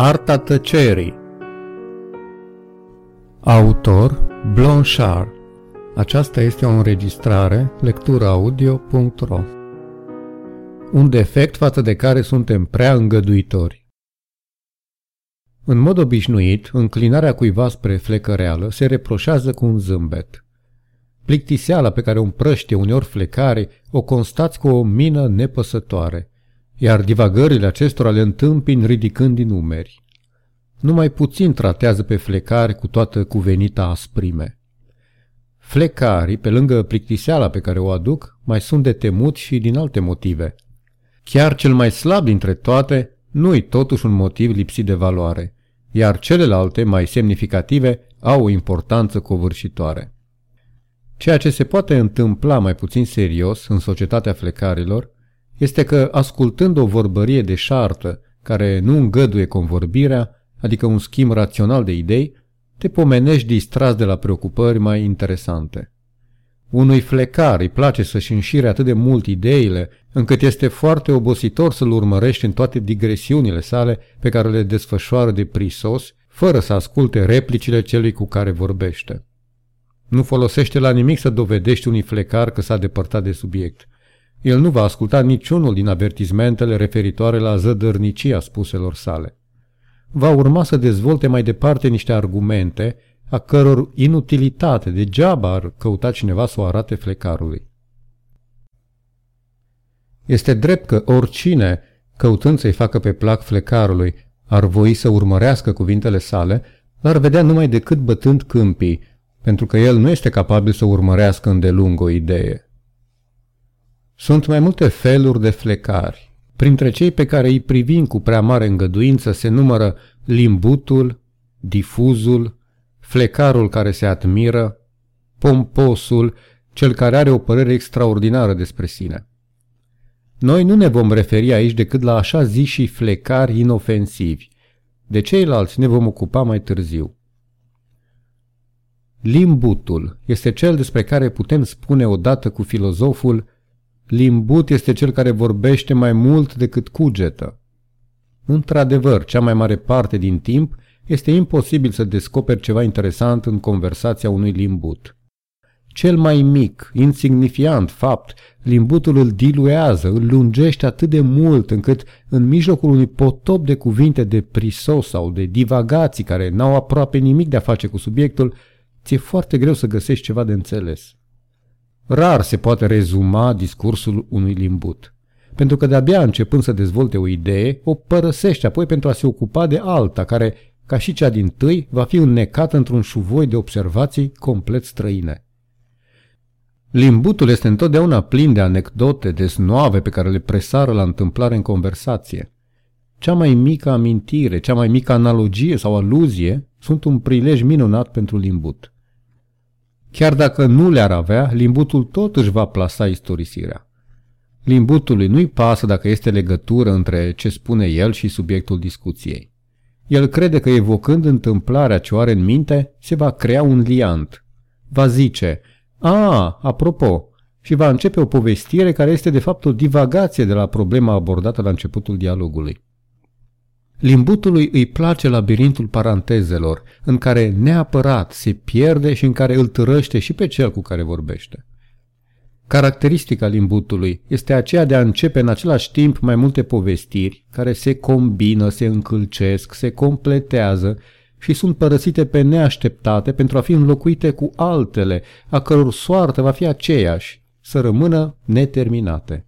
Arta tăcerii. Autor Blanchard. Aceasta este o înregistrare lecturaudio.ro Un defect față de care suntem prea îngăduitori. În mod obișnuit, înclinarea cuiva spre flecăreală se reproșează cu un zâmbet. Plictiseala pe care o împrăștie uneori flecare o constați cu o mină nepăsătoare – iar divagările acestora le întâmpin ridicând din umeri. Numai puțin tratează pe flecari cu toată cuvenita asprime. Flecarii, pe lângă plictiseala pe care o aduc, mai sunt de temut și din alte motive. Chiar cel mai slab dintre toate nu-i totuși un motiv lipsit de valoare, iar celelalte, mai semnificative, au o importanță covârșitoare. Ceea ce se poate întâmpla mai puțin serios în societatea flecarilor este că, ascultând o vorbărie de șartă care nu îngăduie convorbirea, adică un schimb rațional de idei, te pomenești distras de la preocupări mai interesante. Unui flecar îi place să-și înșire atât de mult ideile, încât este foarte obositor să-l urmărești în toate digresiunile sale pe care le desfășoară de prisos, fără să asculte replicile celui cu care vorbește. Nu folosește la nimic să dovedești unui flecar că s-a depărtat de subiect – el nu va asculta niciunul din avertizmentele referitoare la zădărnicia spuselor sale. Va urma să dezvolte mai departe niște argumente a căror inutilitate degeaba ar căuta cineva să o arate flecarului. Este drept că oricine, căutând să-i facă pe plac flecarului, ar voi să urmărească cuvintele sale, l-ar vedea numai decât bătând câmpii, pentru că el nu este capabil să urmărească îndelung o idee. Sunt mai multe feluri de flecari. Printre cei pe care îi privim cu prea mare îngăduință se numără limbutul, difuzul, flecarul care se admiră, pomposul, cel care are o părere extraordinară despre sine. Noi nu ne vom referi aici decât la așa zi și flecari inofensivi. De ceilalți ne vom ocupa mai târziu. Limbutul este cel despre care putem spune odată cu filozoful Limbut este cel care vorbește mai mult decât cugetă. Într-adevăr, cea mai mare parte din timp este imposibil să descoperi ceva interesant în conversația unui limbut. Cel mai mic, insignifiant fapt, limbutul îl diluează, îl lungește atât de mult încât în mijlocul unui potop de cuvinte de prisos sau de divagații care n-au aproape nimic de a face cu subiectul, ți-e foarte greu să găsești ceva de înțeles. Rar se poate rezuma discursul unui limbut, pentru că de-abia începând să dezvolte o idee, o părăsește apoi pentru a se ocupa de alta, care, ca și cea din tâi, va fi înnecată într-un șuvoi de observații complet străine. Limbutul este întotdeauna plin de anecdote, de snoave pe care le presară la întâmplare în conversație. Cea mai mică amintire, cea mai mică analogie sau aluzie sunt un prilej minunat pentru limbut. Chiar dacă nu le-ar avea, limbutul tot își va plasa istorisirea. Limbutului nu-i pasă dacă este legătură între ce spune el și subiectul discuției. El crede că evocând întâmplarea ce o are în minte, se va crea un liant. Va zice, a, apropo, și va începe o povestire care este de fapt o divagație de la problema abordată la începutul dialogului. Limbutului îi place labirintul parantezelor, în care neapărat se pierde și în care îl târăște și pe cel cu care vorbește. Caracteristica limbutului este aceea de a începe în același timp mai multe povestiri care se combină, se încălcesc, se completează și sunt părăsite pe neașteptate pentru a fi înlocuite cu altele, a căror soartă va fi aceeași, să rămână neterminate.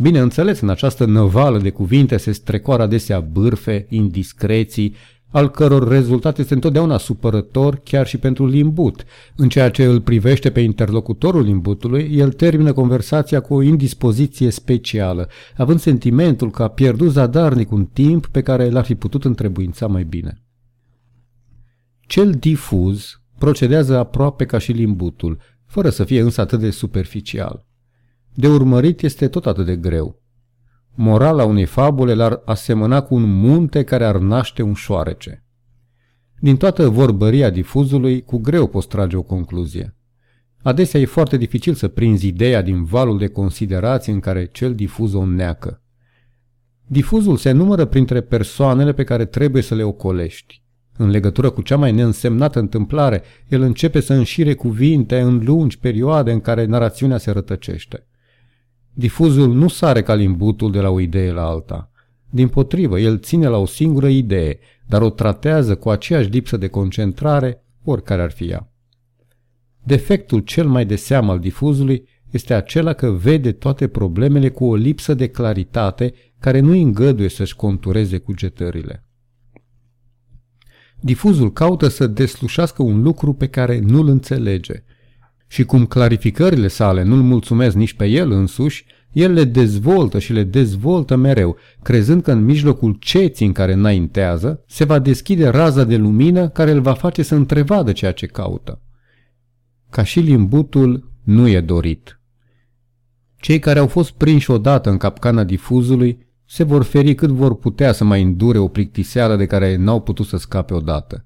Bineînțeles, în această năvală de cuvinte se strecoară adesea bârfe, indiscreții, al căror rezultat este întotdeauna supărător chiar și pentru limbut. În ceea ce îl privește pe interlocutorul limbutului, el termină conversația cu o indispoziție specială, având sentimentul că a pierdut zadarnic un timp pe care l-ar fi putut întrebuința mai bine. Cel difuz procedează aproape ca și limbutul, fără să fie însă atât de superficial. De urmărit este tot atât de greu. Morala unei fabule l-ar asemăna cu un munte care ar naște un șoarece. Din toată vorbăria difuzului, cu greu poți trage o concluzie. Adesea e foarte dificil să prinzi ideea din valul de considerații în care cel difuz o neacă. Difuzul se numără printre persoanele pe care trebuie să le ocolești. În legătură cu cea mai neînsemnată întâmplare, el începe să înșire cuvinte în lungi perioade în care narațiunea se rătăcește. Difuzul nu sare ca limbutul de la o idee la alta. Din potrivă, el ține la o singură idee, dar o tratează cu aceeași lipsă de concentrare, oricare ar fi ea. Defectul cel mai de seamă al difuzului este acela că vede toate problemele cu o lipsă de claritate care nu îngăduie să-și contureze cugetările. Difuzul caută să deslușească un lucru pe care nu-l înțelege și cum clarificările sale nu-l mulțumesc nici pe el însuși, el le dezvoltă și le dezvoltă mereu, crezând că în mijlocul ceții în care înaintează se va deschide raza de lumină care îl va face să întrevadă ceea ce caută. Ca și limbutul nu e dorit. Cei care au fost prinși odată în capcana difuzului se vor feri cât vor putea să mai îndure o plictiseală de care n-au putut să scape odată.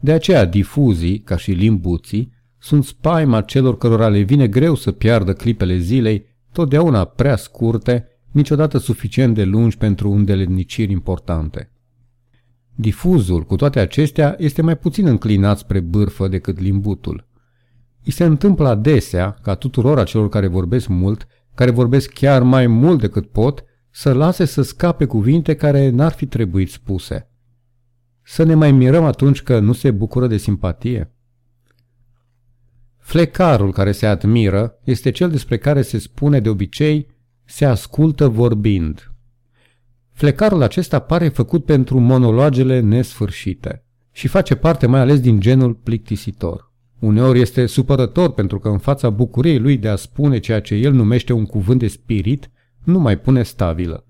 De aceea difuzii, ca și limbuții, sunt spaima celor cărora le vine greu să piardă clipele zilei, totdeauna prea scurte, niciodată suficient de lungi pentru îndeletniciri importante. Difuzul, cu toate acestea, este mai puțin înclinat spre bârfă decât limbutul. I se întâmplă adesea, ca tuturor acelor care vorbesc mult, care vorbesc chiar mai mult decât pot, să lase să scape cuvinte care n-ar fi trebuit spuse. Să ne mai mirăm atunci că nu se bucură de simpatie? Flecarul care se admiră este cel despre care se spune de obicei se ascultă vorbind. Flecarul acesta pare făcut pentru monologele nesfârșite și face parte mai ales din genul plictisitor. Uneori este supărător pentru că în fața bucuriei lui de a spune ceea ce el numește un cuvânt de spirit, nu mai pune stabilă.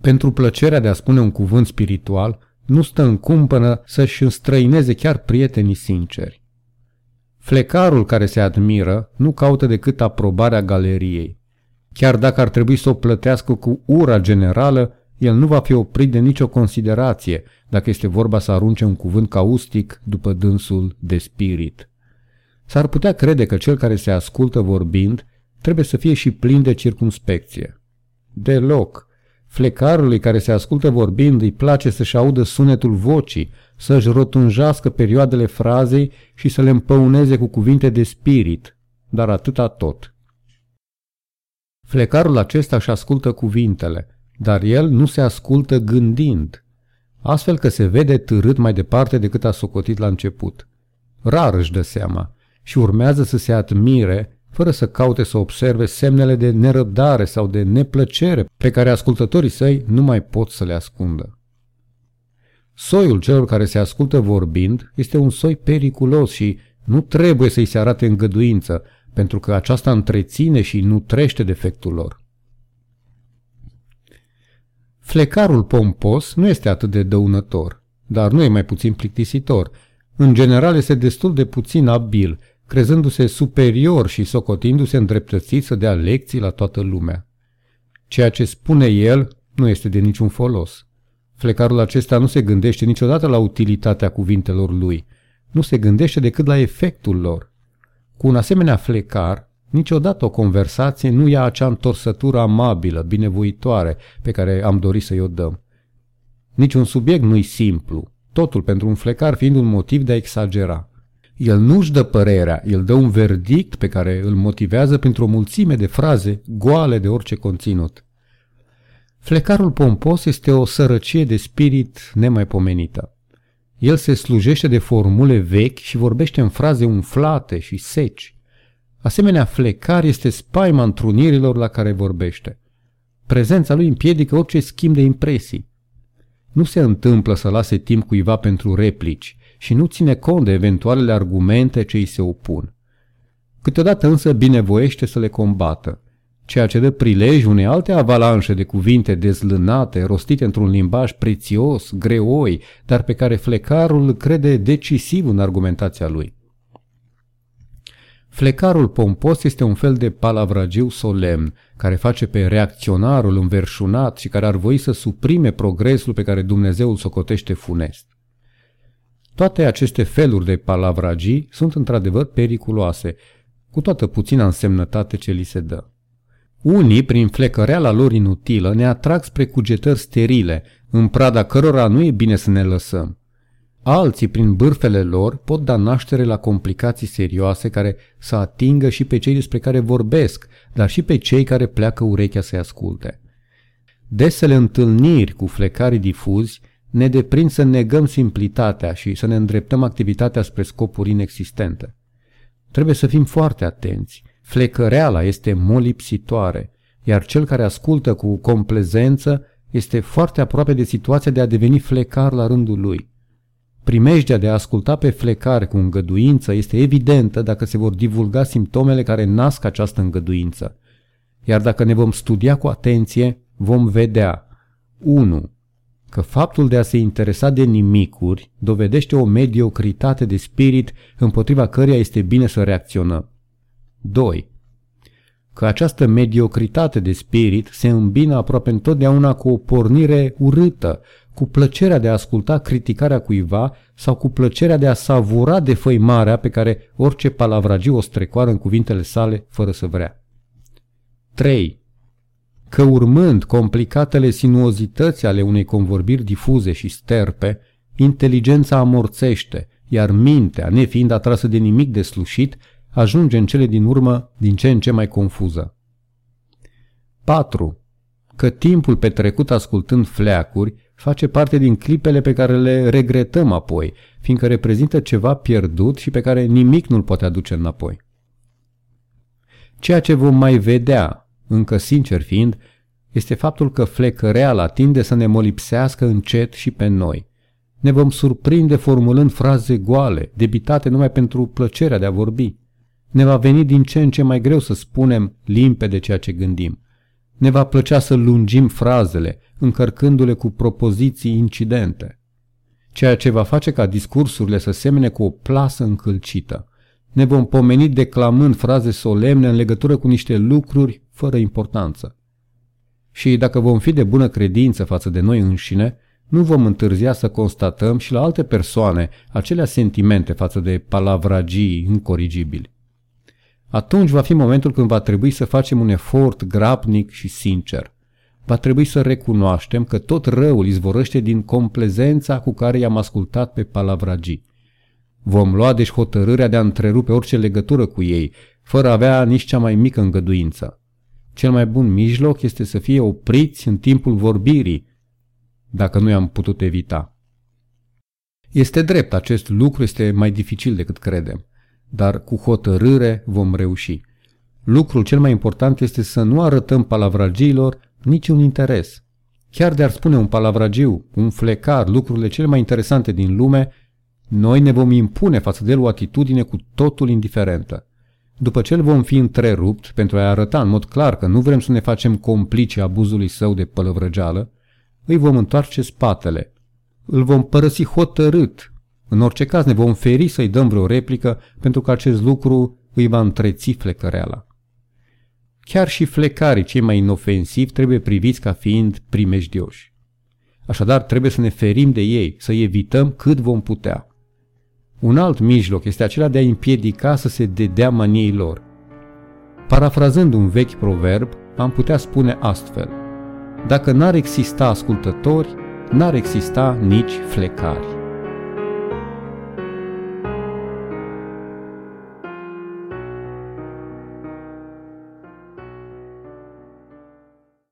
Pentru plăcerea de a spune un cuvânt spiritual, nu stă în cumpănă să-și înstrăineze chiar prietenii sinceri. Flecarul care se admiră nu caută decât aprobarea galeriei. Chiar dacă ar trebui să o plătească cu ura generală, el nu va fi oprit de nicio considerație dacă este vorba să arunce un cuvânt caustic după dânsul de spirit. S-ar putea crede că cel care se ascultă vorbind trebuie să fie și plin de circumspecție. Deloc. Flecarului care se ascultă vorbind îi place să-și audă sunetul vocii, să-și rotunjească perioadele frazei și să le împăuneze cu cuvinte de spirit, dar atâta tot. Flecarul acesta își ascultă cuvintele, dar el nu se ascultă gândind, astfel că se vede târât mai departe decât a socotit la început. Rar își dă seama și urmează să se admire fără să caute să observe semnele de nerăbdare sau de neplăcere pe care ascultătorii săi nu mai pot să le ascundă. Soiul celor care se ascultă vorbind este un soi periculos și nu trebuie să-i se arate îngăduință, pentru că aceasta întreține și nutrește defectul lor. Flecarul pompos nu este atât de dăunător, dar nu e mai puțin plictisitor. În general este destul de puțin abil crezându-se superior și socotindu-se îndreptățit să dea lecții la toată lumea. Ceea ce spune el nu este de niciun folos. Flecarul acesta nu se gândește niciodată la utilitatea cuvintelor lui, nu se gândește decât la efectul lor. Cu un asemenea flecar, niciodată o conversație nu ia acea întorsătură amabilă, binevoitoare, pe care am dorit să-i o dăm. Niciun subiect nu-i simplu, totul pentru un flecar fiind un motiv de a exagera. El nu-și dă părerea, el dă un verdict pe care îl motivează printr-o mulțime de fraze goale de orice conținut. Flecarul pompos este o sărăcie de spirit nemaipomenită. El se slujește de formule vechi și vorbește în fraze umflate și seci. Asemenea, flecar este spaima întrunirilor la care vorbește. Prezența lui împiedică orice schimb de impresii. Nu se întâmplă să lase timp cuiva pentru replici, și nu ține cont de eventualele argumente ce îi se opun. Câteodată însă binevoiește să le combată, ceea ce dă prilej unei alte avalanșe de cuvinte dezlânate, rostite într-un limbaj prețios, greoi, dar pe care flecarul crede decisiv în argumentația lui. Flecarul pompos este un fel de palavragiu solemn, care face pe reacționarul înverșunat și care ar voi să suprime progresul pe care Dumnezeu îl socotește funest. Toate aceste feluri de palavragii sunt într-adevăr periculoase, cu toată puțina însemnătate ce li se dă. Unii, prin flecăreala lor inutilă, ne atrag spre cugetări sterile, în prada cărora nu e bine să ne lăsăm. Alții, prin bârfele lor, pot da naștere la complicații serioase care să atingă și pe cei despre care vorbesc, dar și pe cei care pleacă urechea să-i asculte. Desele întâlniri cu flecarii difuzi ne deprind să negăm simplitatea și să ne îndreptăm activitatea spre scopuri inexistente. Trebuie să fim foarte atenți. Flecăreala este molipsitoare, iar cel care ascultă cu complezență este foarte aproape de situația de a deveni flecar la rândul lui. Primejdea de a asculta pe flecare cu îngăduință este evidentă dacă se vor divulga simptomele care nasc această îngăduință. Iar dacă ne vom studia cu atenție, vom vedea 1. Că faptul de a se interesa de nimicuri dovedește o mediocritate de spirit împotriva căreia este bine să reacționăm. 2. Că această mediocritate de spirit se îmbină aproape întotdeauna cu o pornire urâtă, cu plăcerea de a asculta criticarea cuiva sau cu plăcerea de a savura defăimarea pe care orice palavragiu o strecoară în cuvintele sale fără să vrea. 3. Că urmând complicatele sinuozități ale unei convorbiri difuze și sterpe, inteligența amorțește, iar mintea, nefiind atrasă de nimic de slușit, ajunge în cele din urmă din ce în ce mai confuză. 4. Că timpul petrecut ascultând fleacuri face parte din clipele pe care le regretăm apoi, fiindcă reprezintă ceva pierdut și pe care nimic nu-l poate aduce înapoi. Ceea ce vom mai vedea, încă sincer fiind, este faptul că flecăreala tinde să ne molipsească încet și pe noi. Ne vom surprinde formulând fraze goale, debitate numai pentru plăcerea de a vorbi. Ne va veni din ce în ce mai greu să spunem limpede ceea ce gândim. Ne va plăcea să lungim frazele, încărcându-le cu propoziții incidente, ceea ce va face ca discursurile să semene cu o plasă încălcită. Ne vom pomeni declamând fraze solemne în legătură cu niște lucruri fără importanță. Și dacă vom fi de bună credință față de noi înșine, nu vom întârzia să constatăm și la alte persoane acelea sentimente față de palavragii incorigibili. Atunci va fi momentul când va trebui să facem un efort grabnic și sincer. Va trebui să recunoaștem că tot răul izvorăște din complezența cu care i-am ascultat pe palavragii. Vom lua deci hotărârea de a întrerupe orice legătură cu ei, fără a avea nici cea mai mică îngăduință. Cel mai bun mijloc este să fie opriți în timpul vorbirii, dacă nu i-am putut evita. Este drept, acest lucru este mai dificil decât credem dar cu hotărâre vom reuși. Lucrul cel mai important este să nu arătăm palavragiilor niciun interes. Chiar de ar spune un palavragiu, un flecar, lucrurile cele mai interesante din lume, noi ne vom impune față de el o atitudine cu totul indiferentă. După ce îl vom fi întrerupt pentru a arăta în mod clar că nu vrem să ne facem complice abuzului său de pălăvrăgeală, îi vom întoarce spatele. Îl vom părăsi hotărât, în orice caz ne vom feri să-i dăm vreo replică pentru că acest lucru îi va întreți flecăreala. Chiar și flecarii cei mai inofensivi trebuie priviți ca fiind primejdioși. Așadar, trebuie să ne ferim de ei, să-i evităm cât vom putea. Un alt mijloc este acela de a împiedica să se dedea maniei lor. Parafrazând un vechi proverb, am putea spune astfel. Dacă n-ar exista ascultători, n-ar exista nici flecari.